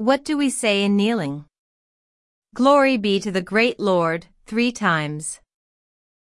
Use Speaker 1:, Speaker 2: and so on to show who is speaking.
Speaker 1: What do we say in kneeling? Glory be to the great Lord, three times.